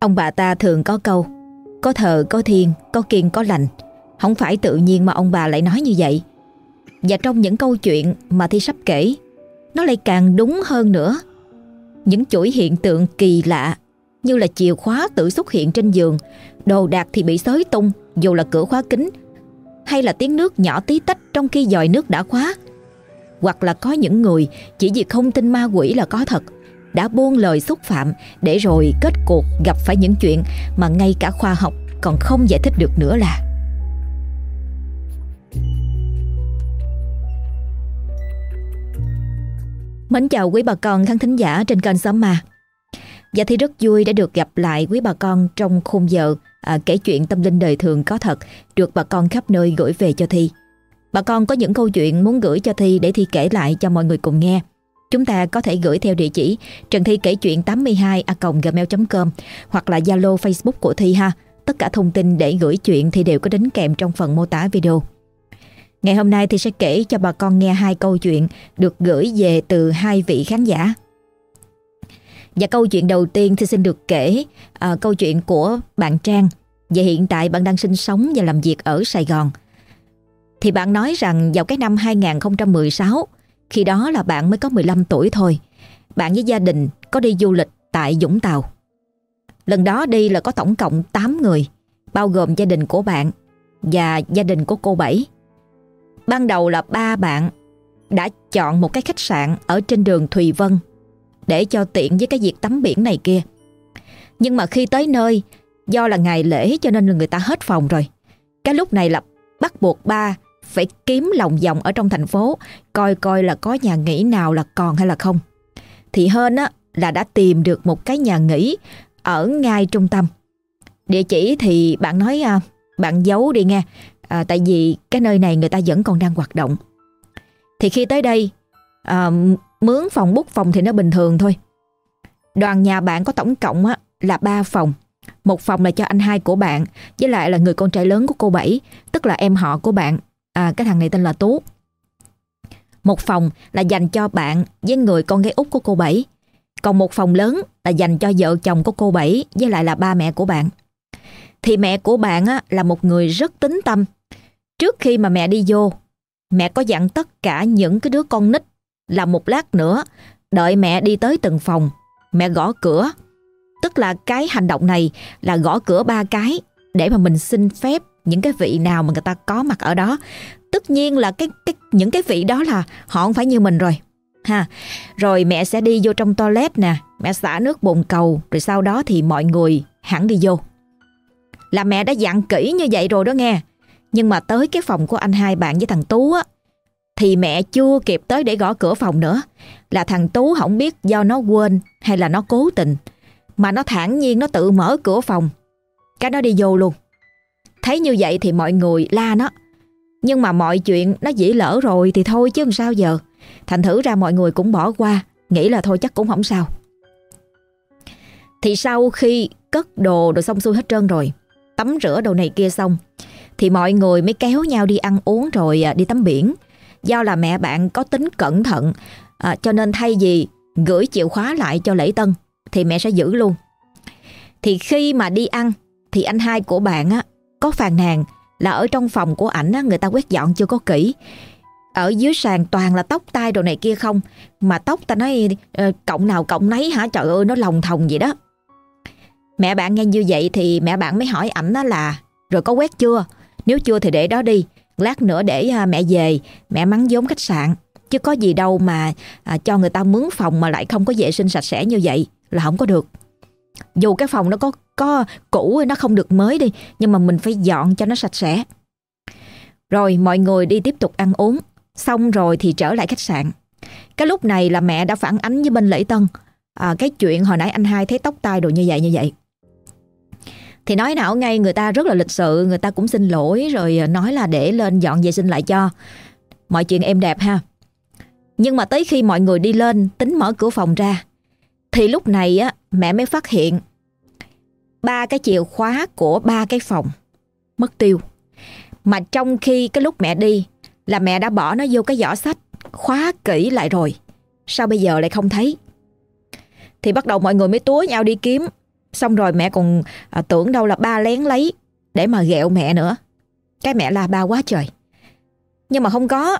Ông bà ta thường có câu Có thờ có thiên, có kiên có lành. Không phải tự nhiên mà ông bà lại nói như vậy. Và trong những câu chuyện mà Thi sắp kể Nó lại càng đúng hơn nữa. Những chuỗi hiện tượng kỳ lạ Như là chìa khóa tự xuất hiện trên giường Đồ đạc thì bị xới tung Dù là cửa khóa kính Hay là tiếng nước nhỏ tí tách trong khi dòi nước đã khóa. Hoặc là có những người Chỉ vì không tin ma quỷ là có thật đã buông lời xúc phạm để rồi kết cuộc gặp phải những chuyện mà ngay cả khoa học còn không giải thích được nữa là. Mến chào quý bà con khán thính giả trên kênh Sớm Ma Dạ thì rất vui đã được gặp lại quý bà con trong khung giờ à, kể chuyện tâm linh đời thường có thật được bà con khắp nơi gửi về cho Thi. Bà con có những câu chuyện muốn gửi cho Thi để Thi kể lại cho mọi người cùng nghe. Chúng ta có thể gửi theo địa chỉ Trần Thi kể chuyện 82 a gmail.com hoặc là Zalo Facebook của Thi ha. Tất cả thông tin để gửi chuyện thì đều có đính kèm trong phần mô tả video. Ngày hôm nay thì sẽ kể cho bà con nghe hai câu chuyện được gửi về từ hai vị khán giả. Và câu chuyện đầu tiên thì xin được kể à, câu chuyện của bạn Trang và hiện tại bạn đang sinh sống và làm việc ở Sài Gòn. Thì bạn nói rằng vào cái năm 2016 khi đó là bạn mới có 15 tuổi thôi. Bạn với gia đình có đi du lịch tại Vũng Tàu. Lần đó đi là có tổng cộng 8 người, bao gồm gia đình của bạn và gia đình của cô Bảy. Ban đầu là ba bạn đã chọn một cái khách sạn ở trên đường Thùy Vân để cho tiện với cái việc tắm biển này kia. Nhưng mà khi tới nơi, do là ngày lễ cho nên là người ta hết phòng rồi. Cái lúc này là bắt buộc ba phải kiếm lòng vòng ở trong thành phố coi coi là có nhà nghỉ nào là còn hay là không. Thì hơn á là đã tìm được một cái nhà nghỉ ở ngay trung tâm. Địa chỉ thì bạn nói à, bạn giấu đi nghe, à, tại vì cái nơi này người ta vẫn còn đang hoạt động. Thì khi tới đây, à, mướn phòng bút phòng thì nó bình thường thôi. Đoàn nhà bạn có tổng cộng á, là 3 phòng. Một phòng là cho anh hai của bạn, với lại là người con trai lớn của cô Bảy, tức là em họ của bạn à, cái thằng này tên là Tú. Một phòng là dành cho bạn với người con gái út của cô Bảy. Còn một phòng lớn là dành cho vợ chồng của cô Bảy với lại là ba mẹ của bạn. Thì mẹ của bạn á, là một người rất tính tâm. Trước khi mà mẹ đi vô, mẹ có dặn tất cả những cái đứa con nít là một lát nữa đợi mẹ đi tới từng phòng, mẹ gõ cửa. Tức là cái hành động này là gõ cửa ba cái để mà mình xin phép những cái vị nào mà người ta có mặt ở đó. Tất nhiên là cái cái, những cái vị đó là họ không phải như mình rồi. Ha. Rồi mẹ sẽ đi vô trong toilet nè, mẹ xả nước bồn cầu, rồi sau đó thì mọi người hẳn đi vô. Là mẹ đã dặn kỹ như vậy rồi đó nghe. Nhưng mà tới cái phòng của anh hai bạn với thằng tú á, thì mẹ chưa kịp tới để gõ cửa phòng nữa. Là thằng tú không biết do nó quên hay là nó cố tình, mà nó thản nhiên nó tự mở cửa phòng. Cái nó đi vô luôn. Thấy như vậy thì mọi người la nó. Nhưng mà mọi chuyện nó dĩ lỡ rồi thì thôi chứ làm sao giờ. Thành thử ra mọi người cũng bỏ qua, nghĩ là thôi chắc cũng không sao. Thì sau khi cất đồ rồi xong xuôi hết trơn rồi, tắm rửa đồ này kia xong, thì mọi người mới kéo nhau đi ăn uống rồi à, đi tắm biển. Do là mẹ bạn có tính cẩn thận, à, cho nên thay vì gửi chìa khóa lại cho lễ tân, thì mẹ sẽ giữ luôn. Thì khi mà đi ăn, thì anh hai của bạn á, có phàn nàn là ở trong phòng của ảnh người ta quét dọn chưa có kỹ. Ở dưới sàn toàn là tóc tai đồ này kia không. Mà tóc ta nói ờ, cộng nào cộng nấy hả trời ơi nó lòng thòng vậy đó. Mẹ bạn nghe như vậy thì mẹ bạn mới hỏi ảnh đó là rồi có quét chưa? Nếu chưa thì để đó đi. Lát nữa để à, mẹ về mẹ mắng vốn khách sạn. Chứ có gì đâu mà à, cho người ta mướn phòng mà lại không có vệ sinh sạch sẽ như vậy là không có được. Dù cái phòng nó có có cũ nó không được mới đi nhưng mà mình phải dọn cho nó sạch sẽ. Rồi mọi người đi tiếp tục ăn uống, xong rồi thì trở lại khách sạn. Cái lúc này là mẹ đã phản ánh với bên lễ tân à, cái chuyện hồi nãy anh hai thấy tóc tai đồ như vậy như vậy. Thì nói nào ngay người ta rất là lịch sự, người ta cũng xin lỗi rồi nói là để lên dọn vệ sinh lại cho. Mọi chuyện êm đẹp ha. Nhưng mà tới khi mọi người đi lên tính mở cửa phòng ra thì lúc này á mẹ mới phát hiện ba cái chìa khóa của ba cái phòng mất tiêu. Mà trong khi cái lúc mẹ đi là mẹ đã bỏ nó vô cái giỏ sách khóa kỹ lại rồi. Sao bây giờ lại không thấy? Thì bắt đầu mọi người mới túa nhau đi kiếm Xong rồi mẹ còn à, tưởng đâu là ba lén lấy để mà ghẹo mẹ nữa. Cái mẹ la ba quá trời. Nhưng mà không có.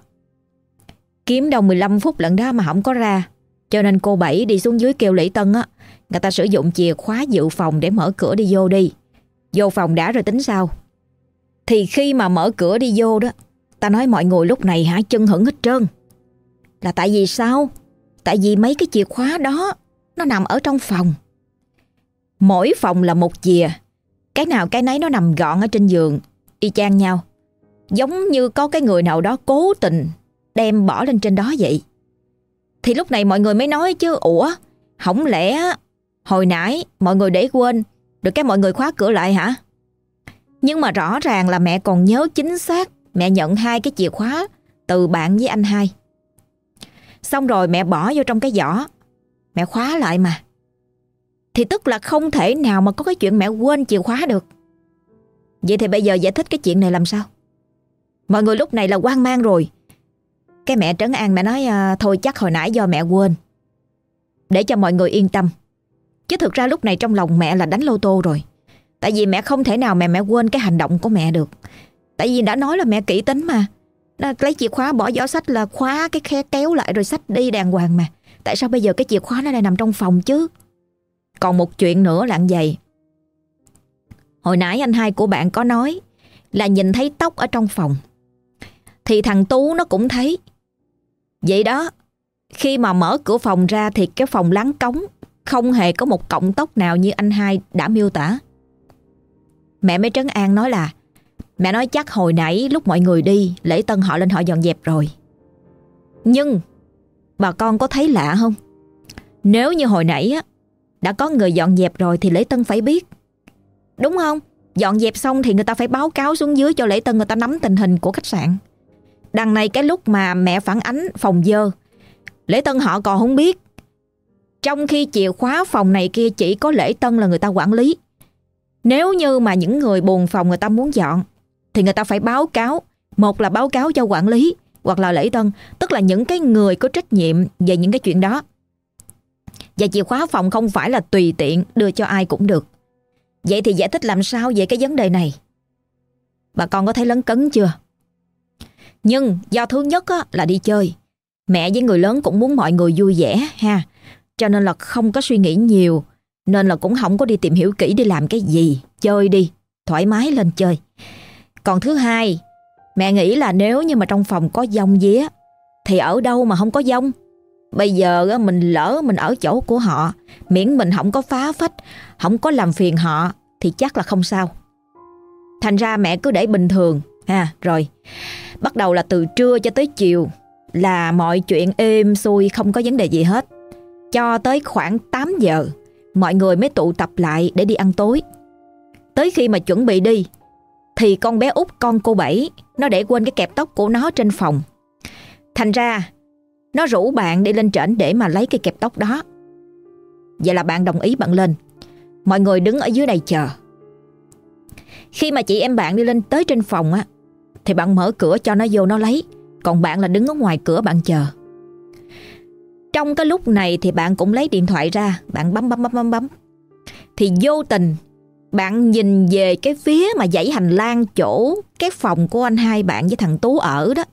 Kiếm đâu 15 phút lận đó mà không có ra. Cho nên cô Bảy đi xuống dưới kêu Lễ Tân á. Người ta sử dụng chìa khóa dự phòng để mở cửa đi vô đi. Vô phòng đã rồi tính sao. Thì khi mà mở cửa đi vô đó, ta nói mọi người lúc này hả chân hững hết trơn. Là tại vì sao? Tại vì mấy cái chìa khóa đó nó nằm ở trong phòng. Mỗi phòng là một chìa. Cái nào cái nấy nó nằm gọn ở trên giường, y chang nhau. Giống như có cái người nào đó cố tình đem bỏ lên trên đó vậy. Thì lúc này mọi người mới nói chứ, Ủa không lẽ hồi nãy mọi người để quên Được cái mọi người khóa cửa lại hả? Nhưng mà rõ ràng là mẹ còn nhớ chính xác, Mẹ nhận hai cái chìa khóa Từ bạn với anh hai. Xong rồi mẹ bỏ vô trong cái giỏ, Mẹ khóa lại mà. Thì tức là không thể nào mà có cái chuyện mẹ quên chìa khóa được. Vậy thì bây giờ giải thích cái chuyện này làm sao? Mọi người lúc này là quan mang rồi cái mẹ trấn an mẹ nói à, thôi chắc hồi nãy do mẹ quên. Để cho mọi người yên tâm. Chứ thực ra lúc này trong lòng mẹ là đánh lô tô rồi. Tại vì mẹ không thể nào mẹ mẹ quên cái hành động của mẹ được. Tại vì đã nói là mẹ kỹ tính mà. Nó lấy chìa khóa bỏ giỏ sách là khóa cái khe kéo lại rồi sách đi đàng hoàng mà. Tại sao bây giờ cái chìa khóa nó lại nằm trong phòng chứ? Còn một chuyện nữa là vậy. Hồi nãy anh hai của bạn có nói là nhìn thấy tóc ở trong phòng. Thì thằng Tú nó cũng thấy Vậy đó, khi mà mở cửa phòng ra thì cái phòng láng cống không hề có một cọng tóc nào như anh hai đã miêu tả. Mẹ mới trấn an nói là Mẹ nói chắc hồi nãy lúc mọi người đi Lễ tân họ lên họ dọn dẹp rồi. Nhưng Bà con có thấy lạ không? Nếu như hồi nãy á Đã có người dọn dẹp rồi thì lễ tân phải biết. Đúng không? Dọn dẹp xong thì người ta phải báo cáo xuống dưới Cho lễ tân người ta nắm tình hình của khách sạn. Đằng này cái lúc mà mẹ phản ánh phòng dơ. Lễ Tân họ còn không biết. Trong khi chìa khóa phòng này kia chỉ có Lễ Tân là người ta quản lý. Nếu như mà những người buồn phòng người ta muốn dọn, Thì người ta phải báo cáo. Một là báo cáo cho quản lý Hoặc là Lễ Tân, Tức là những cái người có trách nhiệm về những cái chuyện đó. Và chìa khóa phòng không phải là tùy tiện đưa cho ai cũng được. Vậy thì giải thích làm sao về cái vấn đề này? Bà con có thấy lấn cấn chưa? Nhưng do thứ nhất á, là đi chơi. Mẹ với người lớn cũng muốn mọi người vui vẻ ha. Cho nên là không có suy nghĩ nhiều. Nên là cũng không có đi tìm hiểu kỹ đi làm cái gì. Chơi đi, thoải mái lên chơi. Còn thứ hai, mẹ nghĩ là nếu như mà trong phòng có dông vía thì ở đâu mà không có dông. Bây giờ mình lỡ mình ở chỗ của họ, miễn mình không có phá phách, không có làm phiền họ thì chắc là không sao. Thành ra mẹ cứ để bình thường ha, rồi. Bắt đầu là từ trưa cho tới chiều là mọi chuyện êm xuôi không có vấn đề gì hết. Cho tới khoảng 8 giờ, mọi người mới tụ tập lại để đi ăn tối. Tới khi mà chuẩn bị đi, thì con bé út con cô Bảy, nó để quên cái kẹp tóc của nó trên phòng. Thành ra, nó rủ bạn đi lên trển để mà lấy cái kẹp tóc đó. Vậy là bạn đồng ý bạn lên. Mọi người đứng ở dưới này chờ. Khi mà chị em bạn đi lên tới trên phòng á, thì bạn mở cửa cho nó vô nó lấy. Còn bạn là đứng ở ngoài cửa bạn chờ. Trong cái lúc này thì bạn cũng lấy điện thoại ra, Bạn bấm bấm bấm bấm bấm. Thì vô tình, Bạn nhìn về cái phía mà dãy hành lang chỗ Cái phòng của anh hai bạn với thằng Tú ở đó.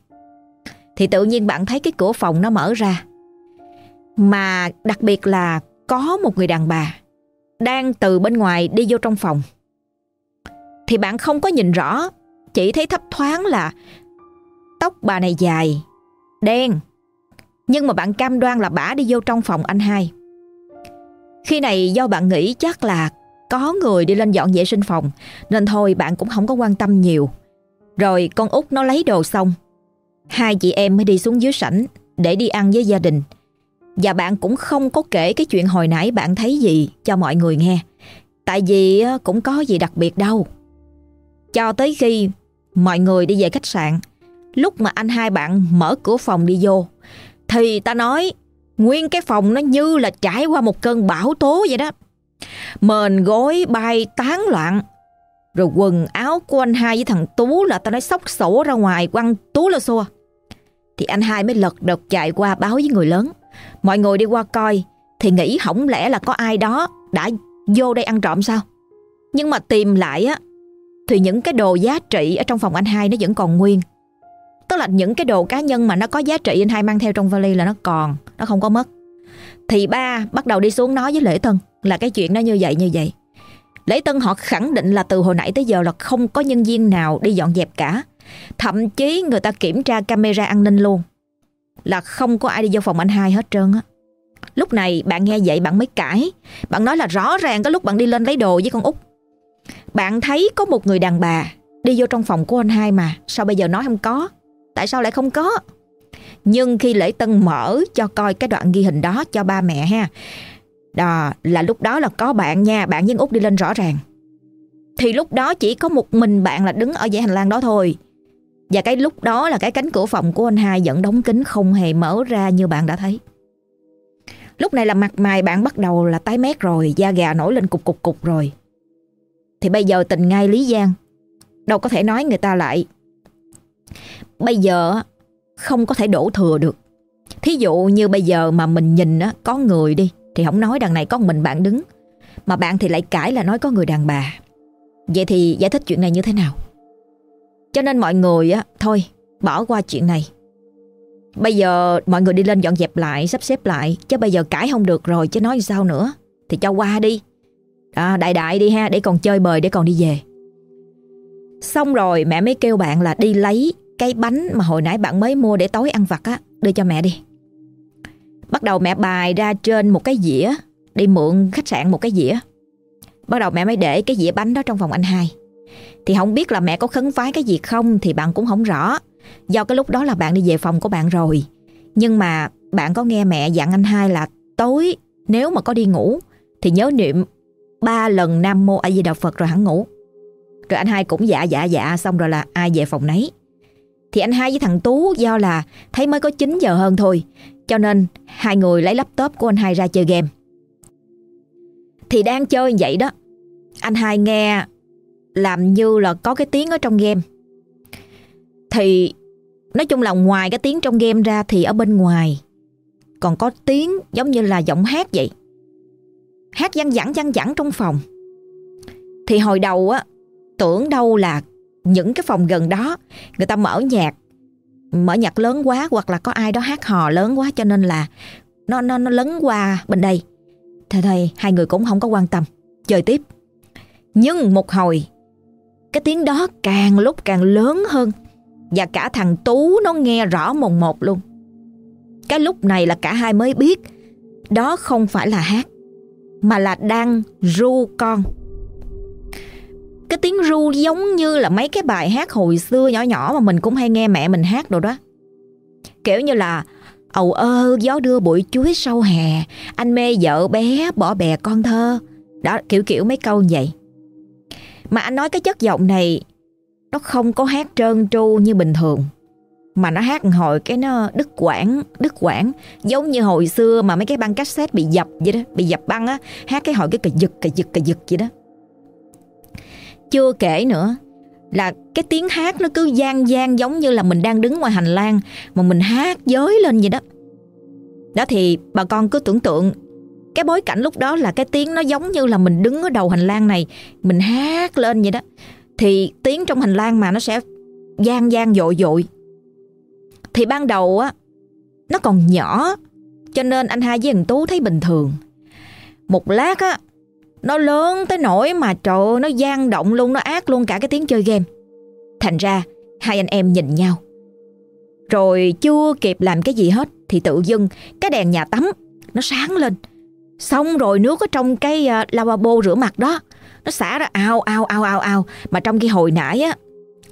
Thì tự nhiên bạn thấy cái cửa phòng nó mở ra. Mà đặc biệt là có một người đàn bà Đang từ bên ngoài đi vô trong phòng. Thì bạn không có nhìn rõ chỉ thấy thấp thoáng là tóc bà này dài, đen. Nhưng mà bạn cam đoan là bả đi vô trong phòng anh hai. Khi này do bạn nghĩ chắc là có người đi lên dọn vệ sinh phòng nên thôi bạn cũng không có quan tâm nhiều. Rồi con út nó lấy đồ xong. Hai chị em mới đi xuống dưới sảnh để đi ăn với gia đình. Và bạn cũng không có kể cái chuyện hồi nãy bạn thấy gì cho mọi người nghe. Tại vì ờ, cũng có gì đặc biệt đâu. Cho tới khi mọi người đi về khách sạn, lúc mà anh hai bạn mở cửa phòng đi vô, thì ta nói nguyên cái phòng nó như là trải qua một cơn bão tố vậy đó. Mền gối bay tán loạn, rồi quần áo của anh hai với thằng Tú là ta nói sóc sổ ra ngoài quăng Tú là xua. Thì anh hai mới lật đật chạy qua báo với người lớn. Mọi người đi qua coi thì nghĩ hỏng lẽ là có ai đó đã vô đây ăn trộm sao? Nhưng mà tìm lại á thì những cái đồ giá trị ở trong phòng anh hai nó vẫn còn nguyên. Tức là những cái đồ cá nhân mà nó có giá trị anh hai mang theo trong vali là nó còn, nó không có mất. Thì ba bắt đầu đi xuống nói với Lễ Tân là cái chuyện nó như vậy như vậy. Lễ Tân họ khẳng định là từ hồi nãy tới giờ là không có nhân viên nào đi dọn dẹp cả. Thậm chí người ta kiểm tra camera an ninh luôn. Là không có ai đi vô phòng anh hai hết trơn á. Lúc này bạn nghe vậy bạn mới cãi. Bạn nói là rõ ràng có lúc bạn đi lên lấy đồ với con út. Bạn thấy có một người đàn bà đi vô trong phòng của anh hai mà. Sao bây giờ nói không có? Tại sao lại không có? Nhưng khi lễ tân mở cho coi cái đoạn ghi hình đó cho ba mẹ ha. Đó là lúc đó là có bạn nha, bạn với út đi lên rõ ràng. Thì lúc đó chỉ có một mình bạn là đứng ở dãy hành lang đó thôi. Và cái lúc đó là cái cánh cửa phòng của anh hai vẫn đóng kín không hề mở ra như bạn đã thấy. Lúc này là mặt mày bạn bắt đầu là tái mét rồi, da gà nổi lên cục cục cục rồi. Thì bây giờ tình ngay Lý Giang, đâu có thể nói người ta lại. Bây giờ không có thể đổ thừa được. Thí dụ như bây giờ mà mình nhìn á, có người đi, thì không nói đằng này có mình bạn đứng. Mà bạn thì lại cãi là nói có người đàn bà. Vậy thì giải thích chuyện này như thế nào? Cho nên mọi người á, thôi bỏ qua chuyện này. Bây giờ mọi người đi lên dọn dẹp lại, sắp xếp lại. Chứ bây giờ cãi không được rồi chứ nói sao nữa. Thì cho qua đi. À, đại đại đi ha, để còn chơi bời, để còn đi về. Xong rồi mẹ mới kêu bạn là đi lấy cái bánh mà hồi nãy bạn mới mua để tối ăn vặt á, đưa cho mẹ đi. Bắt đầu mẹ bài ra trên một cái dĩa, đi mượn khách sạn một cái dĩa. Bắt đầu mẹ mới để cái dĩa bánh đó trong phòng anh hai. Thì không biết là mẹ có khấn vái cái gì không thì bạn cũng không rõ. Do cái lúc đó là bạn đi về phòng của bạn rồi. Nhưng mà bạn có nghe mẹ dặn anh hai là tối nếu mà có đi ngủ thì nhớ niệm ba lần Nam Mô A Di Đà Phật rồi hẳn ngủ. Rồi anh hai cũng dạ dạ dạ xong rồi là ai về phòng nấy. Thì anh hai với thằng Tú do là thấy mới có 9 giờ hơn thôi. Cho nên hai người lấy laptop của anh hai ra chơi game. Thì đang chơi vậy đó. Anh hai nghe làm như là có cái tiếng ở trong game. Thì nói chung là ngoài cái tiếng trong game ra thì ở bên ngoài còn có tiếng giống như là giọng hát vậy. Hát văng vẳng văng vẳng trong phòng. Thì hồi đầu á tưởng đâu là những cái phòng gần đó người ta mở nhạc mở nhạc lớn quá hoặc là có ai đó hát hò lớn quá cho nên là nó nó nó lấn qua bên đây. Thôi thôi, hai người cũng không có quan tâm, chơi tiếp. Nhưng một hồi cái tiếng đó càng lúc càng lớn hơn và cả thằng Tú nó nghe rõ mồn một luôn. Cái lúc này là cả hai mới biết đó không phải là hát mà là đang ru con. Cái tiếng ru giống như là mấy cái bài hát hồi xưa nhỏ nhỏ mà mình cũng hay nghe mẹ mình hát đồ đó. Kiểu như là, Ầu ơ, gió đưa bụi chuối sau hè, Anh mê vợ bé bỏ bè con thơ Đó, kiểu kiểu mấy câu như vậy Mà anh nói cái chất giọng này, Nó không có hát trơn tru như bình thường mà nó hát hồi cái nó đứt quãng Đứt quãng Giống như hồi xưa mà mấy cái băng cassette bị dập vậy đó, Bị dập băng á, Hát cái hồi cái cà giật cà giật cà giật vậy đó chưa kể nữa là cái tiếng hát nó cứ gian gian giống như là mình đang đứng ngoài hành lang mà mình hát giới lên vậy đó. Đó thì bà con cứ tưởng tượng, cái bối cảnh lúc đó là cái tiếng nó giống như là mình đứng ở đầu hành lang này, mình hát lên vậy đó. Thì tiếng trong hành lang mà nó sẽ gian gian dội dội. Thì ban đầu á nó còn nhỏ cho nên anh hai với thằng Tú thấy bình thường. Một lát á nó lớn tới nỗi mà trời ơi, nó gian động luôn, nó ác luôn cả cái tiếng chơi game. Thành ra, hai anh em nhìn nhau. Rồi chưa kịp làm cái gì hết thì tự dưng cái đèn nhà tắm nó sáng lên. Xong rồi nước ở trong cái uh, lavabo rửa mặt đó nó xả ra ao ao ao ao ao mà trong khi hồi nãy á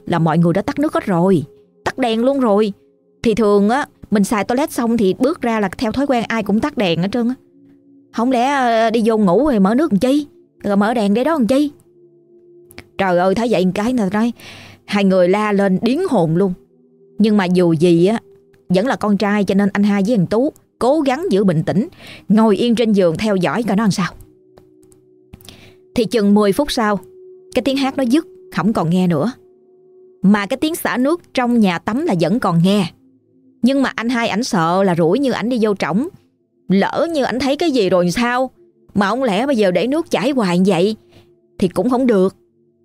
là mọi người đã tắt nước hết rồi, tắt đèn luôn rồi. Thì thường á, mình xài toilet xong thì bước ra là theo thói quen ai cũng tắt đèn hết trơn á. Không lẽ ờ, đi vô ngủ rồi mở nước làm chi? Rồi mở đèn để đó làm chi? Trời ơi, thấy vậy cái nào nói, Hai người la lên điến hồn luôn. Nhưng mà dù gì á, Vẫn là con trai cho nên anh hai với thằng Tú Cố gắng giữ bình tĩnh, Ngồi yên trên giường theo dõi coi nó làm sao. Thì chừng 10 phút sau, Cái tiếng hát nó dứt, Không còn nghe nữa. Mà cái tiếng xả nước trong nhà tắm là vẫn còn nghe. Nhưng mà anh hai ảnh sợ là rủi như ảnh đi vô trỏng. Lỡ như ảnh thấy cái gì rồi sao? Mà ông lẽ bây giờ để nước chảy hoài vậy Thì cũng không được.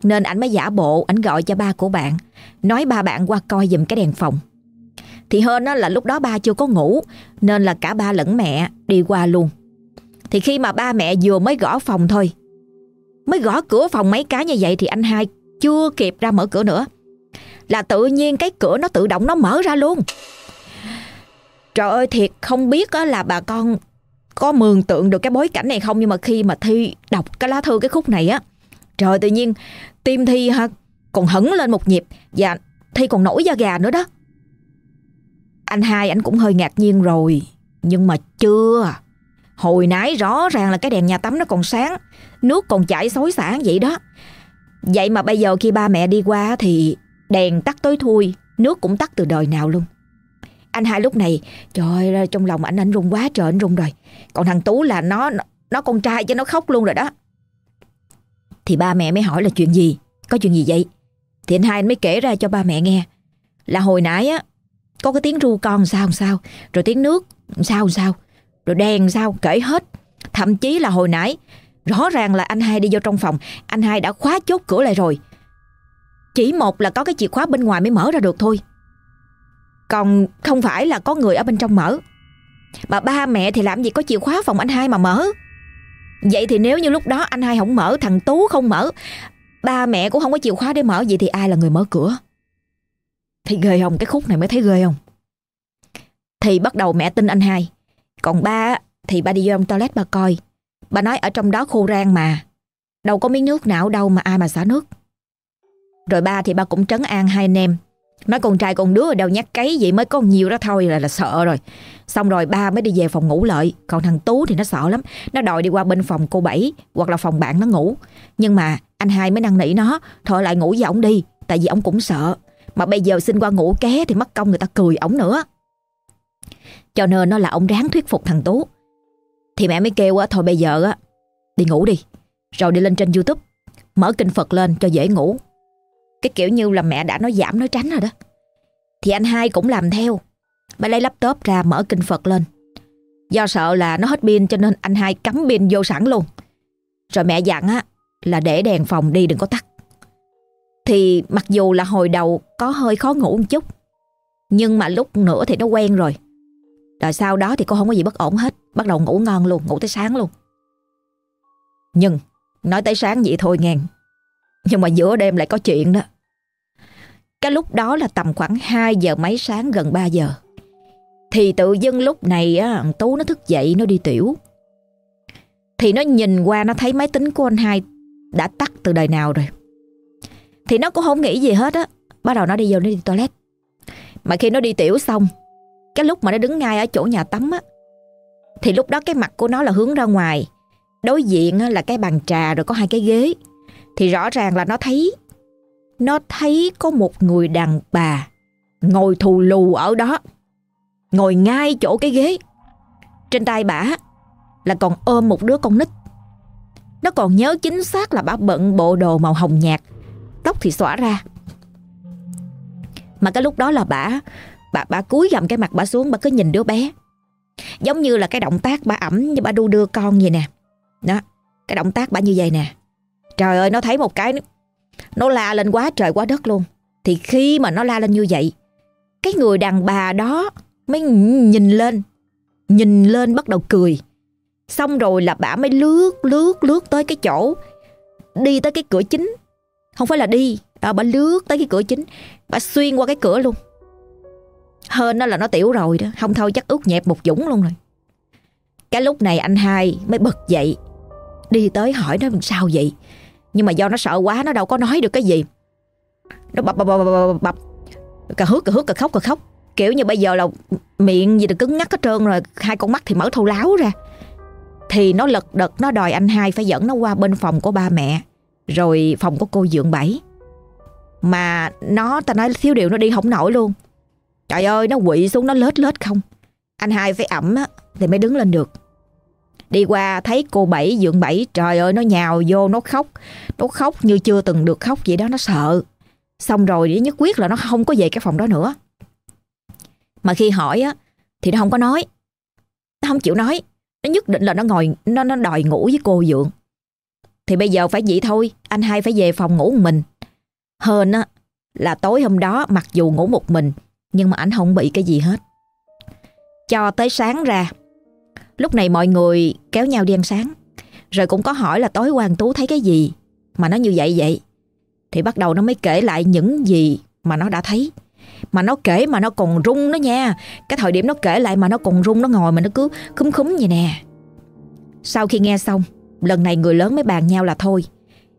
Nên ảnh mới giả bộ, Ảnh gọi cho ba của bạn, Nói ba bạn qua coi giùm cái đèn phòng. Thì hơn là lúc đó ba chưa có ngủ, Nên là cả ba lẫn mẹ đi qua luôn. Thì khi mà ba mẹ vừa mới gõ phòng thôi, Mới gõ cửa phòng mấy cái như vậy Thì anh hai chưa kịp ra mở cửa nữa. Là tự nhiên cái cửa nó tự động nó mở ra luôn. Trời ơi, thiệt, không biết là bà con có mường tượng được cái bối cảnh này không? Nhưng mà khi mà Thi đọc cái lá thư, cái khúc này á, trời, tự nhiên tim Thi ha còn hững lên một nhịp và Thi còn nổi da gà nữa đó. Anh hai anh cũng hơi ngạc nhiên rồi, nhưng mà chưa. Hồi nãy rõ ràng là cái đèn nhà tắm nó còn sáng, nước còn chảy xối xả vậy đó. Vậy mà bây giờ khi ba mẹ đi qua thì đèn tắt tối thui, nước cũng tắt từ đời nào luôn anh hai lúc này, trời ơi, trong lòng anh anh rung quá trời anh rung rồi. Còn thằng tú là nó nó con trai cho nó khóc luôn rồi đó. Thì ba mẹ mới hỏi là chuyện gì? Có chuyện gì vậy? Thì anh hai anh mới kể ra cho ba mẹ nghe. Là hồi nãy á, có cái tiếng ru con sao sao, rồi tiếng nước sao sao, rồi đèn sao, kể hết. Thậm chí là hồi nãy, rõ ràng là anh hai đi vô trong phòng, anh hai đã khóa chốt cửa lại rồi. Chỉ một là có cái chìa khóa bên ngoài mới mở ra được thôi còn không phải là có người ở bên trong mở. Mà ba mẹ thì làm gì có chìa khóa phòng anh hai mà mở? Vậy thì nếu như lúc đó anh hai không mở, Thằng Tú không mở, Ba mẹ cũng không có chìa khóa để mở, Vậy thì ai là người mở cửa? Thì ghê không? Cái khúc này mới thấy ghê không? Thì bắt đầu mẹ tin anh hai. Còn ba thì ba đi vô trong toilet ba coi. Bà nói ở trong đó khô rang mà. Đâu có miếng nước nào đâu mà ai mà xả nước. Rồi ba thì ba cũng trấn an hai anh em. Nói con trai con đứa ở đâu nhắc cấy vậy mới có nhiều đó thôi là là sợ rồi. Xong rồi ba mới đi về phòng ngủ lợi. Còn thằng Tú thì nó sợ lắm. Nó đòi đi qua bên phòng cô Bảy hoặc là phòng bạn nó ngủ. Nhưng mà anh hai mới năn nỉ nó. Thôi lại ngủ với ổng đi. Tại vì ổng cũng sợ. Mà bây giờ xin qua ngủ ké thì mất công người ta cười ổng nữa. Cho nên nó là ông ráng thuyết phục thằng Tú. Thì mẹ mới kêu á, thôi bây giờ á, đi ngủ đi. Rồi đi lên trên Youtube, mở kinh Phật lên cho dễ ngủ. Cái kiểu như là mẹ đã nói giảm nói tránh rồi đó. Thì anh hai cũng làm theo. Bà lấy laptop ra mở kinh Phật lên. Do sợ là nó hết pin cho nên anh hai cắm pin vô sẵn luôn. Rồi mẹ dặn á là để đèn phòng đi đừng có tắt. Thì mặc dù là hồi đầu có hơi khó ngủ một chút Nhưng mà lúc nữa thì nó quen rồi. Rồi sau đó thì cô không có gì bất ổn hết Bắt đầu ngủ ngon luôn, ngủ tới sáng luôn. Nhưng Nói tới sáng vậy thôi ngàn nhưng mà giữa đêm lại có chuyện đó. Cái lúc đó là tầm khoảng 2 giờ mấy sáng gần 3 giờ. Thì tự dưng lúc này á, Tú nó thức dậy nó đi tiểu. Thì nó nhìn qua nó thấy máy tính của anh hai đã tắt từ đời nào rồi. Thì nó cũng không nghĩ gì hết á. Bắt đầu nó đi vô nó đi toilet. Mà khi nó đi tiểu xong, cái lúc mà nó đứng ngay ở chỗ nhà tắm á, thì lúc đó cái mặt của nó là hướng ra ngoài. Đối diện là cái bàn trà rồi có hai cái ghế. Thì rõ ràng là nó thấy. Nó thấy có một người đàn bà Ngồi thù lù ở đó Ngồi ngay chỗ cái ghế. Trên tay bả Là còn ôm một đứa con nít. Nó còn nhớ chính xác là bả bận bộ đồ màu hồng nhạt Tóc thì xõa ra. Mà cái lúc đó là bả Bà, bà cúi gầm cái mặt bà xuống Bà cứ nhìn đứa bé. Giống như là cái động tác bà ẩm Như bà đu đưa con vậy nè. Đó Cái động tác bà như vậy nè. Trời ơi nó thấy một cái Nó la lên quá trời quá đất luôn. Thì khi mà nó la lên như vậy Cái người đàn bà đó Mới nhìn lên Nhìn lên bắt đầu cười. Xong rồi là bà mới lướt lướt lướt tới cái chỗ Đi tới cái cửa chính. Không phải là đi à, Bà lướt tới cái cửa chính Bà xuyên qua cái cửa luôn. Hơn nó là nó tiểu rồi đó Không thôi chắc ướt nhẹp một dũng luôn rồi. Cái lúc này anh hai mới bật dậy Đi tới hỏi nó sao vậy? Nhưng mà do nó sợ quá, Nó đâu có nói được cái gì. Nó bập bập bập bập bập Cà hước cà hước, cà khóc cà khóc. Kiểu như bây giờ là miệng gì được cứng ngắt hết trơn rồi, Hai con mắt thì mở thâu láo ra. Thì nó lật đật, Nó đòi anh hai phải dẫn nó qua bên phòng của ba mẹ, Rồi phòng của cô dượng bảy. Mà nó, ta nói thiếu điều nó đi không nổi luôn. Trời ơi, nó quỵ xuống, nó lết lết không. Anh hai phải ẩm á, Thì mới đứng lên được. Đi qua thấy cô Bảy dượng Bảy, Trời ơi, nó nhào vô, nó khóc. Nó khóc như chưa từng được khóc vậy đó, Nó sợ. Xong rồi nó nhất quyết là nó không có về cái phòng đó nữa. Mà khi hỏi á, Thì nó không có nói. Nó không chịu nói. Nó nhất định là nó ngồi, Nó nó đòi ngủ với cô Dượng. Thì bây giờ phải vậy thôi, Anh hai phải về phòng ngủ một mình. Hơn á, là tối hôm đó Mặc dù ngủ một mình, Nhưng mà anh không bị cái gì hết. Cho tới sáng ra Lúc này mọi người kéo nhau đi ăn sáng. Rồi cũng có hỏi là tối quan Tú thấy cái gì Mà nó như vậy vậy. Thì bắt đầu nó mới kể lại những gì Mà nó đã thấy. Mà nó kể mà nó còn rung đó nha. Cái thời điểm nó kể lại mà nó còn rung Nó ngồi mà nó cứ khúm khúm vậy nè. Sau khi nghe xong, Lần này người lớn mới bàn nhau là thôi,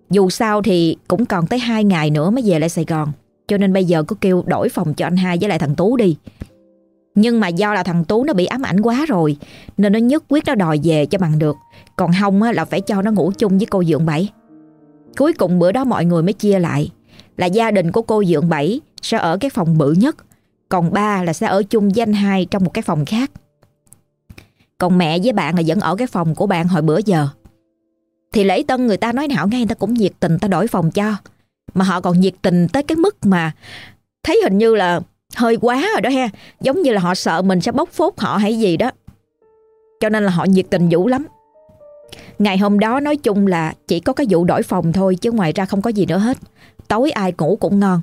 Dù sao thì cũng còn tới 2 ngày nữa mới về lại Sài Gòn. Cho nên bây giờ cứ kêu đổi phòng cho anh hai với lại thằng Tú đi nhưng mà do là thằng Tú nó bị ám ảnh quá rồi, Nên nó nhất quyết nó đòi về cho bằng được. Còn không là phải cho nó ngủ chung với cô Dượng Bảy. Cuối cùng bữa đó mọi người mới chia lại, Là gia đình của cô Dượng Bảy Sẽ ở cái phòng bự nhất, Còn ba là sẽ ở chung danh hai trong một cái phòng khác. Còn mẹ với bạn là vẫn ở cái phòng của bạn hồi bữa giờ. Thì lễ tân người ta nói nào ngay người ta cũng nhiệt tình ta đổi phòng cho. Mà họ còn nhiệt tình tới cái mức mà Thấy hình như là hơi quá rồi đó ha. Giống như là họ sợ mình sẽ bóc phốt họ hay gì đó. Cho nên là họ nhiệt tình dữ lắm. Ngày hôm đó nói chung là chỉ có cái vụ đổi phòng thôi chứ ngoài ra không có gì nữa hết. Tối ai ngủ cũng ngon.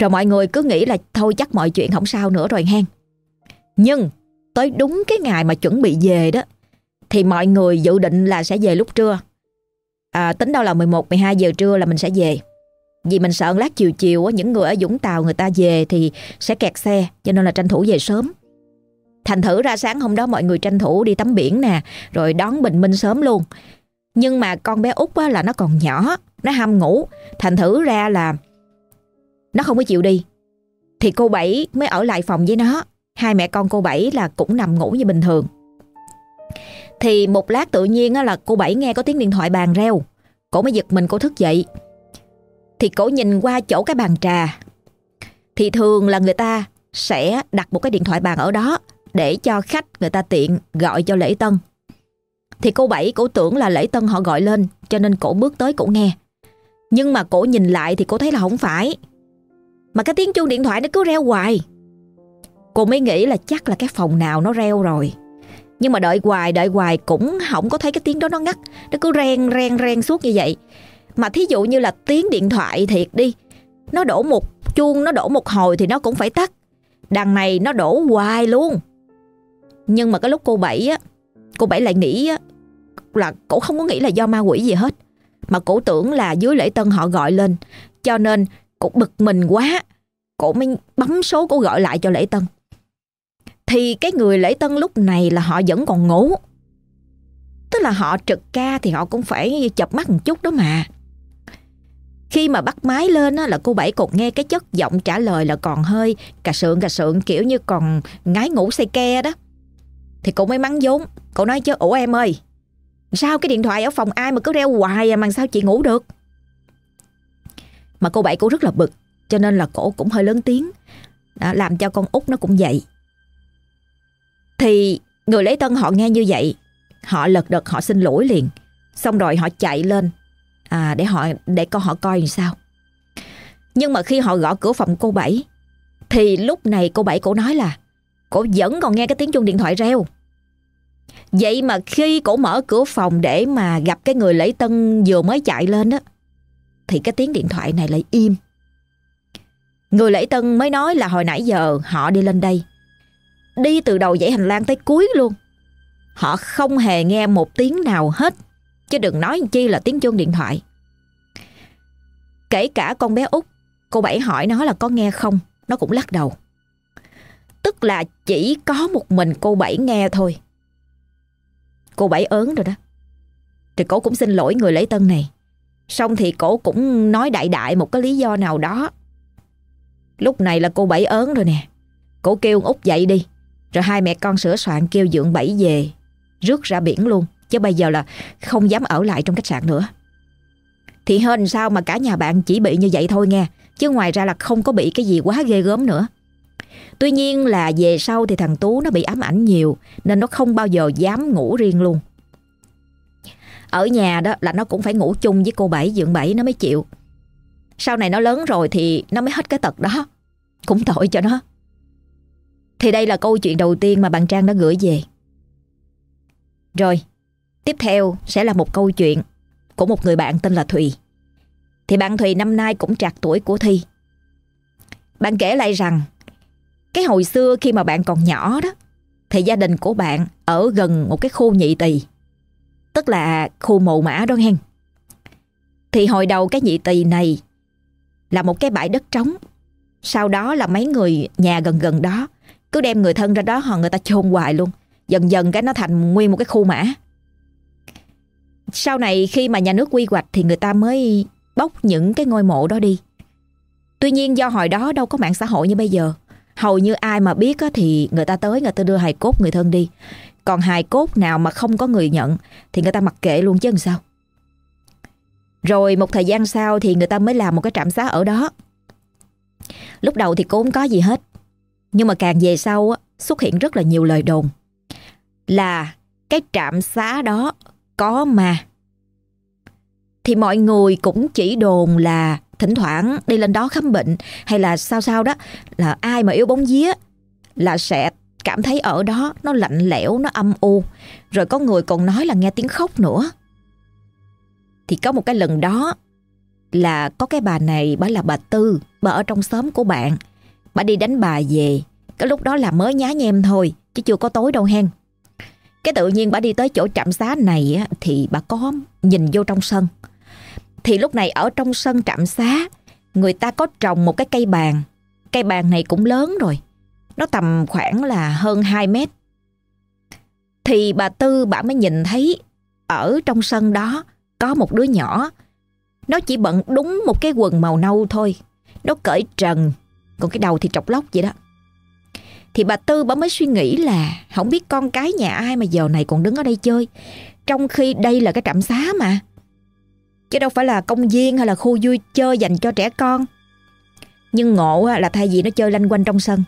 Rồi mọi người cứ nghĩ là thôi chắc mọi chuyện không sao nữa rồi hen. Nhưng tới đúng cái ngày mà chuẩn bị về đó thì mọi người dự định là sẽ về lúc trưa. À, tính đâu là 11 12 giờ trưa là mình sẽ về vì mình sợ lát chiều chiều những người ở Vũng Tàu người ta về thì sẽ kẹt xe cho nên là tranh thủ về sớm. Thành thử ra sáng hôm đó mọi người tranh thủ đi tắm biển nè rồi đón bình minh sớm luôn. Nhưng mà con bé út là nó còn nhỏ, nó ham ngủ. Thành thử ra là nó không có chịu đi. Thì cô Bảy mới ở lại phòng với nó. Hai mẹ con cô Bảy là cũng nằm ngủ như bình thường. Thì một lát tự nhiên là cô Bảy nghe có tiếng điện thoại bàn reo. Cổ mới giật mình cô thức dậy thì cổ nhìn qua chỗ cái bàn trà. Thì thường là người ta sẽ đặt một cái điện thoại bàn ở đó để cho khách người ta tiện gọi cho lễ tân. Thì cô Bảy, cổ tưởng là lễ tân họ gọi lên, cho nên cổ bước tới cổ nghe. Nhưng mà cổ nhìn lại thì cổ thấy là không phải. Mà cái tiếng chuông điện thoại nó cứ reo hoài. Cô mới nghĩ là chắc là cái phòng nào nó reo rồi. Nhưng mà đợi hoài đợi hoài cũng không có thấy cái tiếng đó nó ngắt. Nó cứ ren ren ren suốt như vậy. Mà thí dụ như là tiếng điện thoại thiệt đi, Nó đổ một chuông, Nó đổ một hồi thì nó cũng phải tắt. Đằng này nó đổ hoài luôn. Nhưng mà cái lúc cô Bảy á, Cô Bảy lại nghĩ á, Là cổ không có nghĩ là do ma quỷ gì hết. Mà cổ tưởng là dưới lễ tân họ gọi lên, Cho nên cổ bực mình quá, Cổ mới bấm số cổ gọi lại cho lễ tân. Thì cái người lễ tân lúc này là họ vẫn còn ngủ. Tức là họ trực ca thì họ cũng phải chập mắt một chút đó mà khi mà bắt máy lên á, là cô Bảy cột nghe cái chất giọng trả lời là còn hơi cà sượng cà sượng kiểu như còn ngái ngủ say ke đó. Thì cô mới mắng vốn. Cô nói chứ ủa em ơi sao cái điện thoại ở phòng ai mà cứ reo hoài à mà sao chị ngủ được. Mà cô Bảy cô rất là bực cho nên là cổ cũng hơi lớn tiếng đó, làm cho con út nó cũng vậy. Thì người lấy tân họ nghe như vậy họ lật đật họ xin lỗi liền xong rồi họ chạy lên à, để họ để con họ coi làm sao. Nhưng mà khi họ gõ cửa phòng cô Bảy thì lúc này cô Bảy cổ nói là cổ vẫn còn nghe cái tiếng chuông điện thoại reo. Vậy mà khi cổ mở cửa phòng để mà gặp cái người lễ tân vừa mới chạy lên đó thì cái tiếng điện thoại này lại im. Người lễ tân mới nói là hồi nãy giờ họ đi lên đây. Đi từ đầu dãy hành lang tới cuối luôn. Họ không hề nghe một tiếng nào hết chứ đừng nói chi là tiếng chuông điện thoại. Kể cả con bé út, cô Bảy hỏi nó là có nghe không, nó cũng lắc đầu. Tức là chỉ có một mình cô Bảy nghe thôi. Cô Bảy ớn rồi đó. Thì cổ cũng xin lỗi người lễ tân này. Xong thì cổ cũng nói đại đại một cái lý do nào đó. Lúc này là cô Bảy ớn rồi nè. Cổ kêu út dậy đi. Rồi hai mẹ con sửa soạn kêu dượng Bảy về. Rước ra biển luôn. Chứ bây giờ là không dám ở lại trong khách sạn nữa. Thì hên sao mà cả nhà bạn chỉ bị như vậy thôi nghe. Chứ ngoài ra là không có bị cái gì quá ghê gớm nữa. Tuy nhiên là về sau thì thằng Tú nó bị ám ảnh nhiều Nên nó không bao giờ dám ngủ riêng luôn. Ở nhà đó là nó cũng phải ngủ chung với cô Bảy Dượng Bảy nó mới chịu. Sau này nó lớn rồi thì nó mới hết cái tật đó. Cũng tội cho nó. Thì đây là câu chuyện đầu tiên mà bạn Trang đã gửi về. Rồi, tiếp theo sẽ là một câu chuyện của một người bạn tên là Thùy. Thì bạn Thùy năm nay cũng trạc tuổi của Thi. Bạn kể lại rằng, cái hồi xưa khi mà bạn còn nhỏ đó, thì gia đình của bạn ở gần một cái khu nhị tỳ. Tức là khu mộ mã đó hen. Thì hồi đầu cái nhị tỳ này là một cái bãi đất trống. Sau đó là mấy người nhà gần gần đó cứ đem người thân ra đó, họ người ta chôn hoài luôn. Dần dần cái nó thành nguyên một cái khu mã. Sau này khi mà nhà nước quy hoạch thì người ta mới bóc những cái ngôi mộ đó đi. Tuy nhiên do hồi đó đâu có mạng xã hội như bây giờ. Hầu như ai mà biết thì người ta tới người ta đưa hài cốt người thân đi. Còn hài cốt nào mà không có người nhận thì người ta mặc kệ luôn chứ làm sao. Rồi một thời gian sau thì người ta mới làm một cái trạm xá ở đó. Lúc đầu thì cũng không có gì hết. Nhưng mà càng về sau xuất hiện rất là nhiều lời đồn. Là cái trạm xá đó có mà Thì mọi người cũng chỉ đồn là thỉnh thoảng đi lên đó khám bệnh hay là sao sao đó là ai mà yếu bóng vía là sẽ cảm thấy ở đó nó lạnh lẽo, nó âm u. Rồi có người còn nói là nghe tiếng khóc nữa. Thì có một cái lần đó là có cái bà này, bà là bà Tư, bà ở trong xóm của bạn. Bà đi đánh bà về, cái lúc đó là mới nhá nhem thôi, chứ chưa có tối đâu hen. Cái tự nhiên bà đi tới chỗ trạm xá này thì bà có nhìn vô trong sân. Thì lúc này ở trong sân trạm xá, người ta có trồng một cái cây bàn. Cây bàn này cũng lớn rồi, nó tầm khoảng là hơn 2 mét. Thì bà Tư bà mới nhìn thấy ở trong sân đó có một đứa nhỏ. Nó chỉ bận đúng một cái quần màu nâu thôi. Nó cởi trần, còn cái đầu thì trọc lóc vậy đó. Thì bà Tư, bà mới suy nghĩ là không biết con cái nhà ai mà giờ này còn đứng ở đây chơi. Trong khi đây là cái trạm xá mà. Chứ đâu phải là công viên hay là khu vui chơi dành cho trẻ con. Nhưng ngộ là thay vì nó chơi lanh quanh trong sân,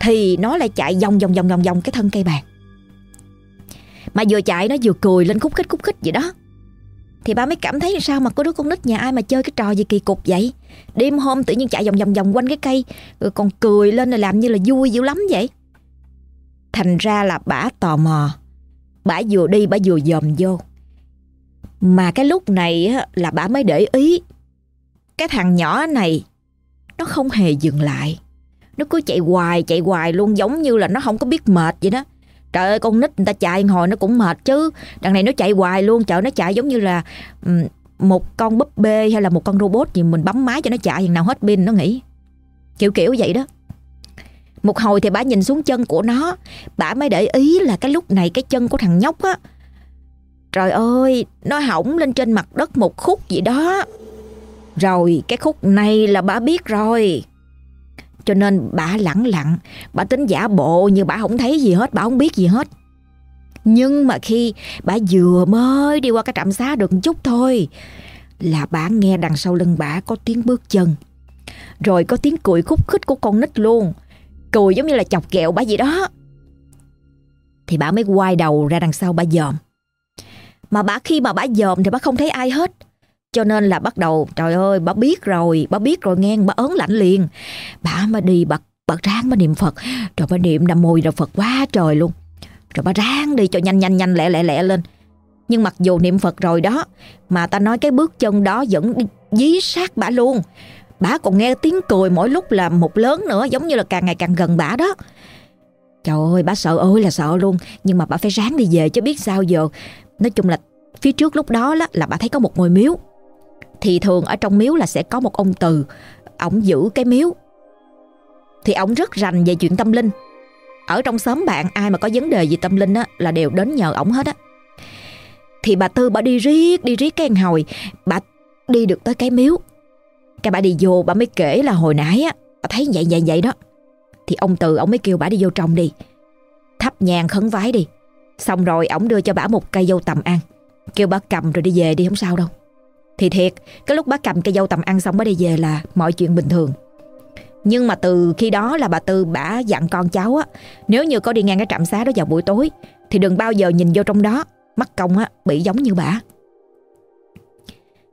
thì nó lại chạy vòng vòng vòng vòng vòng cái thân cây bàn Mà vừa chạy nó vừa cười lên khúc khích khúc khích vậy đó thì ba mới cảm thấy sao mà có đứa con nít nhà ai mà chơi cái trò gì kỳ cục vậy? Đêm hôm tự nhiên chạy vòng vòng vòng quanh cái cây, Rồi còn cười lên rồi làm như là vui dữ lắm vậy. Thành ra là bả tò mò. Bả vừa đi, bả vừa dòm vô. Mà cái lúc này là bả mới để ý. Cái thằng nhỏ này, Nó không hề dừng lại. Nó cứ chạy hoài chạy hoài luôn, giống như là nó không có biết mệt vậy đó. Trời ơi, con nít người ta chạy hồi nó cũng mệt chứ. Đằng này nó chạy hoài luôn Trời nó chạy giống như là Một con búp bê hay là một con robot gì Mình bấm máy cho nó chạy chừng nào hết pin nó nghỉ. Kiểu kiểu vậy đó. Một hồi thì bà nhìn xuống chân của nó Bà mới để ý là cái lúc này Cái chân của thằng nhóc á. Trời ơi, Nó hỏng lên trên mặt đất một khúc vậy đó. Rồi cái khúc này là bà biết rồi cho nên bà lẳng lặng, bà tính giả bộ như bà không thấy gì hết, bà không biết gì hết. Nhưng mà khi bà vừa mới đi qua cái trạm xá được một chút thôi, là bà nghe đằng sau lưng bà có tiếng bước chân. Rồi có tiếng cười khúc khích của con nít luôn. Cười giống như là chọc kẹo bà gì đó. Thì bà mới quay đầu ra đằng sau bà dòm. Mà bà khi mà bà dòm thì bà không thấy ai hết. Cho nên là bắt đầu trời ơi bà biết rồi bà biết rồi nghe bà ớn lạnh liền. Bà mà đi bà, bà ráng bà niệm Phật. Rồi bà niệm Nam Mô rồi Phật quá trời luôn. Rồi bà ráng đi cho nhanh nhanh nhanh lẹ lẹ lẹ lên. Nhưng mặc dù niệm Phật rồi đó mà ta nói cái bước chân đó vẫn dí sát bà luôn. Bà còn nghe tiếng cười mỗi lúc là một lớn nữa giống như là càng ngày càng gần bà đó. Trời ơi bà sợ ơi là sợ luôn. Nhưng mà bà phải ráng đi về chứ biết sao giờ. Nói chung là phía trước lúc đó là bà thấy có một ngôi miếu thì thường ở trong miếu là sẽ có một ông từ. Ổng giữ cái miếu. Thì ổng rất rành về chuyện tâm linh. Ở trong xóm bạn, ai mà có vấn đề gì tâm linh á, là đều đến nhờ ổng hết á. Thì bà tư bà đi riết đi riết cái hồi bà đi được tới cái miếu. Cái bà đi vô, bà mới kể là hồi nãy á, bà thấy vậy vậy vậy đó. Thì ông từ ổng mới kêu bà đi vô trong đi. Thắp nhang khấn vái đi. Xong rồi ổng đưa cho bà một cây dâu tầm ăn. Kêu bà cầm rồi đi về đi, không sao đâu thì thiệt Cái lúc bác cầm cây dâu tầm ăn xong bà đi về là Mọi chuyện bình thường. Nhưng mà từ khi đó là bà Tư bả dặn con cháu á Nếu như có đi ngang cái trạm xá đó vào buổi tối Thì đừng bao giờ nhìn vô trong đó Mắt công á bị giống như bà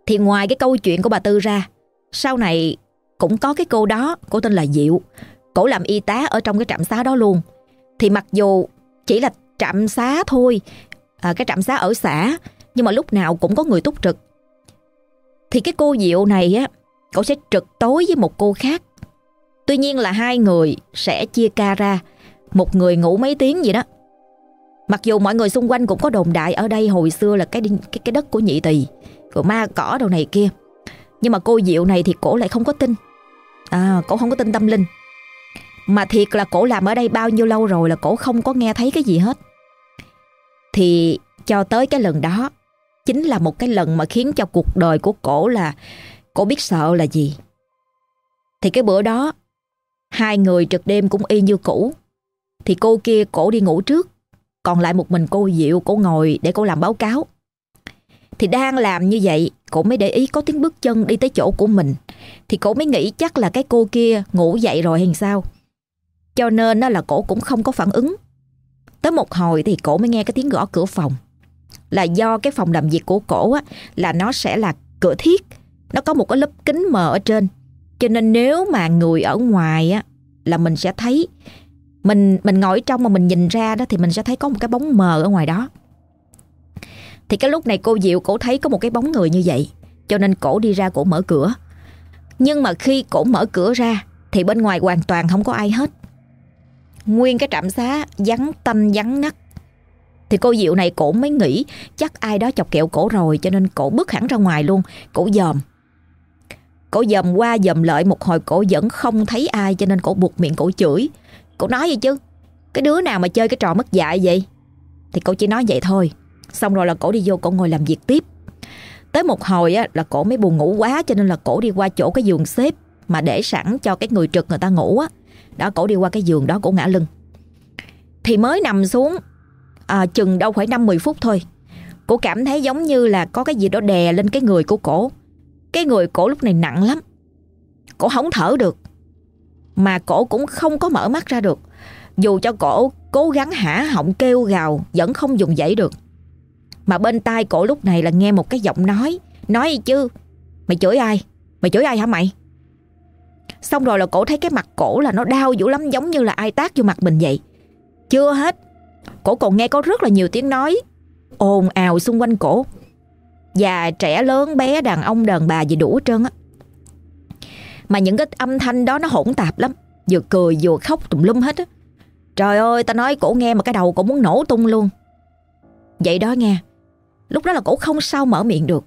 Thì ngoài cái câu chuyện của bà Tư ra Sau này cũng có cái cô đó Cô tên là Diệu Cổ làm y tá ở trong cái trạm xá đó luôn. Thì mặc dù chỉ là trạm xá thôi à, cái trạm xá ở xã nhưng mà lúc nào cũng có người túc trực. Thì cái cô Diệu này á, cậu sẽ trực tối với một cô khác. Tuy nhiên là hai người sẽ chia ca ra, một người ngủ mấy tiếng gì đó. Mặc dù mọi người xung quanh cũng có đồn đại ở đây hồi xưa là cái cái cái đất của nhị tỳ, của ma cỏ đầu này kia. Nhưng mà cô Diệu này thì cổ lại không có tin. À, cổ không có tin tâm linh. Mà thiệt là cổ làm ở đây bao nhiêu lâu rồi là cổ không có nghe thấy cái gì hết. Thì cho tới cái lần đó chính là một cái lần mà khiến cho cuộc đời của cổ là cổ biết sợ là gì. Thì cái bữa đó hai người trực đêm cũng y như cũ. Thì cô kia cổ đi ngủ trước, còn lại một mình cô Diệu cổ ngồi để cổ làm báo cáo. Thì đang làm như vậy, cổ mới để ý có tiếng bước chân đi tới chỗ của mình. Thì cổ mới nghĩ chắc là cái cô kia ngủ dậy rồi hay sao. Cho nên là cổ cũng không có phản ứng. Tới một hồi thì cổ mới nghe cái tiếng gõ cửa phòng là do cái phòng làm việc của cổ á, là nó sẽ là cửa thiết. Nó có một cái lớp kính mờ ở trên. Cho nên nếu mà người ở ngoài á là mình sẽ thấy mình mình ngồi trong mà mình nhìn ra đó thì mình sẽ thấy có một cái bóng mờ ở ngoài đó. Thì cái lúc này cô Diệu cổ thấy có một cái bóng người như vậy cho nên cổ đi ra cổ mở cửa. Nhưng mà khi cổ mở cửa ra thì bên ngoài hoàn toàn không có ai hết. Nguyên cái trạm xá vắng tanh vắng nắc thì cô Diệu này cổ mới nghĩ chắc ai đó chọc kẹo cổ rồi cho nên cổ bước hẳn ra ngoài luôn, cổ dòm. Cổ dòm qua dòm lợi một hồi cổ vẫn không thấy ai cho nên cổ buộc miệng cổ chửi. Cổ nói gì chứ? Cái đứa nào mà chơi cái trò mất dạy vậy? Thì cổ chỉ nói vậy thôi. Xong rồi là cổ đi vô cổ ngồi làm việc tiếp. Tới một hồi á, là cổ mới buồn ngủ quá cho nên là cổ đi qua chỗ cái giường xếp mà để sẵn cho cái người trực người ta ngủ á. Đó cổ đi qua cái giường đó cổ ngã lưng. Thì mới nằm xuống à, chừng đâu phải 5-10 phút thôi. Cô cảm thấy giống như là có cái gì đó đè lên cái người của cổ. Cái người cổ lúc này nặng lắm. Cổ không thở được. Mà cổ cũng không có mở mắt ra được. Dù cho cổ cố gắng hả họng kêu gào vẫn không dùng dãy được. Mà bên tai cổ lúc này là nghe một cái giọng nói. Nói gì chứ? Mày chửi ai? Mày chửi ai hả mày? Xong rồi là cổ thấy cái mặt cổ là nó đau dữ lắm giống như là ai tác vô mặt mình vậy. Chưa hết Cổ còn nghe có rất là nhiều tiếng nói ồn ào xung quanh cổ. Già, trẻ, lớn, bé, đàn ông, đàn bà gì đủ hết trơn á. Mà những cái âm thanh đó nó hỗn tạp lắm. Vừa cười vừa khóc tùm lum hết á. Trời ơi, ta nói cổ nghe mà cái đầu cổ muốn nổ tung luôn. Vậy đó nghe. Lúc đó là cổ không sao mở miệng được.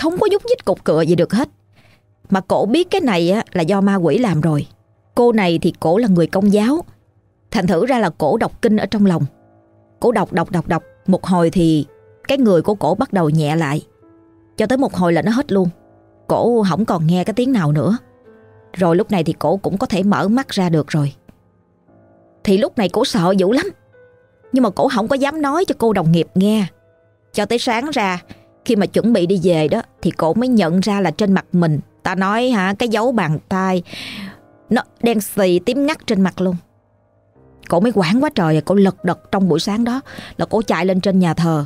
Không có nhúc nhích cục cựa gì được hết. Mà cổ biết cái này á, là do ma quỷ làm rồi. Cô này thì cổ là người công giáo. Thành thử ra là cổ đọc kinh ở trong lòng Cổ đọc đọc đọc đọc Một hồi thì cái người của cổ bắt đầu nhẹ lại. Cho tới một hồi là nó hết luôn. Cổ không còn nghe cái tiếng nào nữa. Rồi lúc này thì cổ cũng có thể mở mắt ra được rồi. Thì lúc này cổ sợ dữ lắm. Nhưng mà cổ không có dám nói cho cô đồng nghiệp nghe. Cho tới sáng ra, Khi mà chuẩn bị đi về đó, Thì cổ mới nhận ra là trên mặt mình, Ta nói hả, cái dấu bàn tay, Nó đen xì tím ngắt trên mặt luôn. Cổ mới quảng quá trời à, Cổ lật đật trong buổi sáng đó, Là cổ chạy lên trên nhà thờ.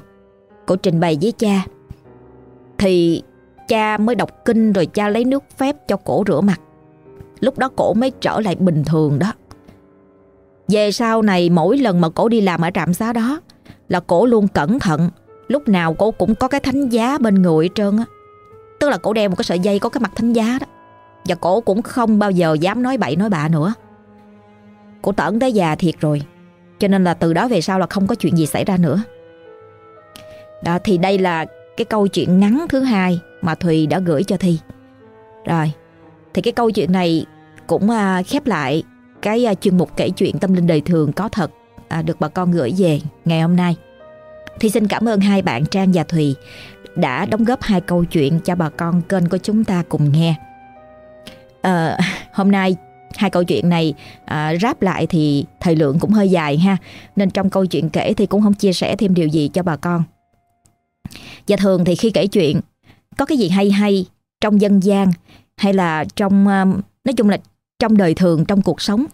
Cổ trình bày với cha. Thì cha mới đọc kinh Rồi cha lấy nước phép cho cổ rửa mặt. Lúc đó cổ mới trở lại bình thường đó. Về sau này, mỗi lần mà cổ đi làm ở trạm xá đó, Là cổ luôn cẩn thận. Lúc nào cổ cũng có cái thánh giá bên người hết trơn á. Tức là cổ đeo một cái sợi dây có cái mặt thánh giá đó. Và cổ cũng không bao giờ dám nói bậy, nói bạ nữa. Cô Tẩn đã già thiệt rồi. Cho nên là từ đó về sau là không có chuyện gì xảy ra nữa. Đó thì đây là cái câu chuyện ngắn thứ hai Mà Thùy đã gửi cho Thi. Rồi Thì cái câu chuyện này cũng à, khép lại Cái à, chuyên mục kể chuyện tâm linh đời thường có thật à, Được bà con gửi về ngày hôm nay. Thì xin cảm ơn hai bạn Trang và Thùy Đã đóng góp hai câu chuyện cho bà con kênh của chúng ta cùng nghe. À, Hôm nay hai câu chuyện này à, ráp lại thì thời lượng cũng hơi dài ha. Nên trong câu chuyện kể thì cũng không chia sẻ thêm điều gì cho bà con. Và thường thì khi kể chuyện có cái gì hay hay trong dân gian hay là trong à, nói chung là trong đời thường trong cuộc sống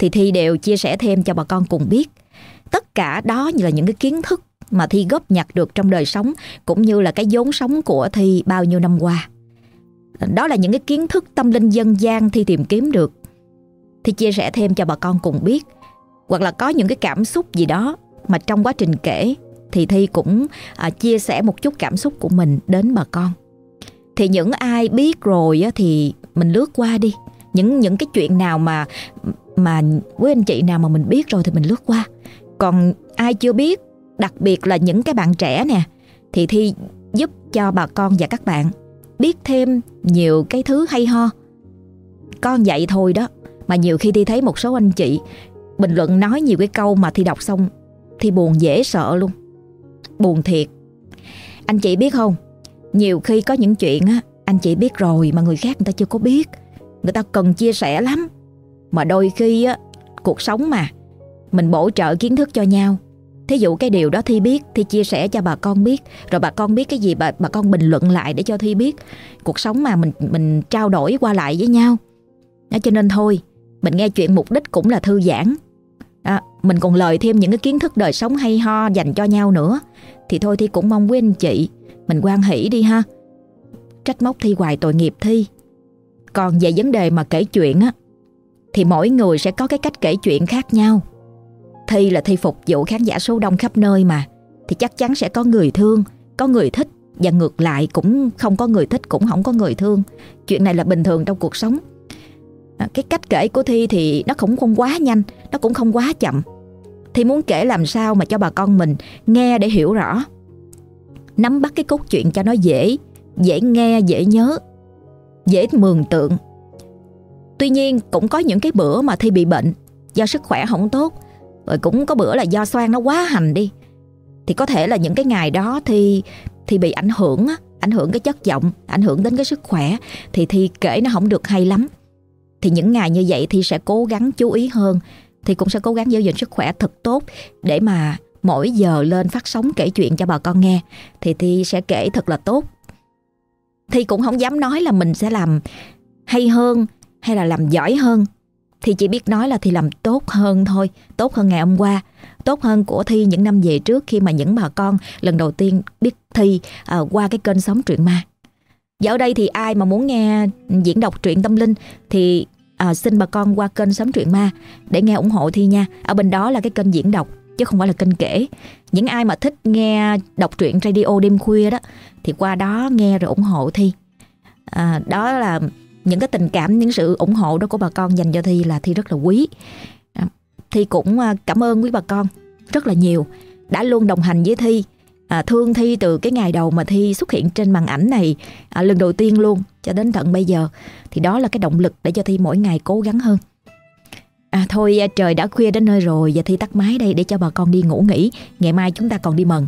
thì thi đều chia sẻ thêm cho bà con cùng biết. Tất cả đó như là những cái kiến thức mà thi góp nhặt được trong đời sống cũng như là cái vốn sống của thi bao nhiêu năm qua. Đó là những cái kiến thức tâm linh dân gian thi tìm kiếm được thì chia sẻ thêm cho bà con cùng biết hoặc là có những cái cảm xúc gì đó mà trong quá trình kể thì Thi cũng à, chia sẻ một chút cảm xúc của mình đến bà con. Thì những ai biết rồi á, thì mình lướt qua đi. Những những cái chuyện nào mà mà với anh chị nào mà mình biết rồi thì mình lướt qua. Còn ai chưa biết, đặc biệt là những cái bạn trẻ nè, thì Thi giúp cho bà con và các bạn biết thêm nhiều cái thứ hay ho. Con vậy thôi đó, mà nhiều khi Thi thấy một số anh chị bình luận nói nhiều cái câu mà Thi đọc xong Thi buồn dễ sợ luôn. Buồn thiệt. Anh chị biết không, nhiều khi có những chuyện á anh chị biết rồi mà người khác người ta chưa có biết. Người ta cần chia sẻ lắm. Mà đôi khi á cuộc sống mà mình bổ trợ kiến thức cho nhau Thí dụ cái điều đó Thi biết Thi chia sẻ cho bà con biết Rồi bà con biết cái gì bà, bà con bình luận lại để cho Thi biết Cuộc sống mà mình mình trao đổi qua lại với nhau đó, Cho nên thôi mình nghe chuyện mục đích cũng là thư giãn. À, Mình còn lời thêm những cái kiến thức đời sống hay ho dành cho nhau nữa. Thì thôi Thi cũng mong quý anh chị Mình quan hỷ đi ha. Trách móc Thi hoài tội nghiệp Thi. Còn về vấn đề mà kể chuyện á Thì mỗi người sẽ có cái cách kể chuyện khác nhau. Thi là thi phục vụ khán giả số đông khắp nơi mà Thì chắc chắn sẽ có người thương Có người thích. Và ngược lại cũng không có người thích Cũng không có người thương. Chuyện này là bình thường trong cuộc sống à, Cái cách kể của Thi thì nó cũng không quá nhanh Nó cũng không quá chậm. Thi muốn kể làm sao mà cho bà con mình Nghe để hiểu rõ. Nắm bắt cái cốt truyện cho nó dễ Dễ nghe, dễ nhớ Dễ mường tượng. Tuy nhiên cũng có những cái bữa mà Thi bị bệnh Do sức khỏe không tốt rồi cũng có bữa là do xoan nó quá hành đi. Thì có thể là những cái ngày đó thì thì bị ảnh hưởng á Ảnh hưởng cái chất giọng Ảnh hưởng đến cái sức khỏe Thì thi kể nó không được hay lắm. Thì những ngày như vậy thì sẽ cố gắng chú ý hơn. Thì cũng sẽ cố gắng giữ gìn sức khỏe thật tốt Để mà mỗi giờ lên phát sóng kể chuyện cho bà con nghe. Thì Thi sẽ kể thật là tốt. Thi cũng không dám nói là mình sẽ làm hay hơn hay là làm giỏi hơn. Thì chỉ biết nói là thì làm tốt hơn thôi, tốt hơn ngày hôm qua, tốt hơn của Thi những năm về trước khi mà những bà con lần đầu tiên biết Thi uh, qua cái kênh sống truyện ma. Dạo đây thì ai mà muốn nghe diễn đọc truyện tâm linh thì à, xin bà con qua kênh sấm Truyện Ma để nghe ủng hộ Thi nha. Ở bên đó là cái kênh diễn đọc chứ không phải là kênh kể. Những ai mà thích nghe đọc truyện radio đêm khuya đó thì qua đó nghe rồi ủng hộ Thi. À, đó là những cái tình cảm những sự ủng hộ đó của bà con dành cho thi là thi rất là quý à, thi cũng à, cảm ơn quý bà con rất là nhiều đã luôn đồng hành với thi à, thương thi từ cái ngày đầu mà thi xuất hiện trên màn ảnh này à, lần đầu tiên luôn cho đến tận bây giờ. Thì đó là cái động lực để cho thi mỗi ngày cố gắng hơn. À thôi à, trời đã khuya đến nơi rồi Và Thi tắt máy đây để cho bà con đi ngủ nghỉ. Ngày mai chúng ta còn đi mần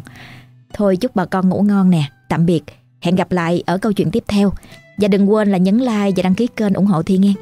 Thôi chúc bà con ngủ ngon nè. Tạm biệt. Hẹn gặp lại ở câu chuyện tiếp theo. Và đừng quên là nhấn like và đăng ký kênh ủng hộ Thi nghe.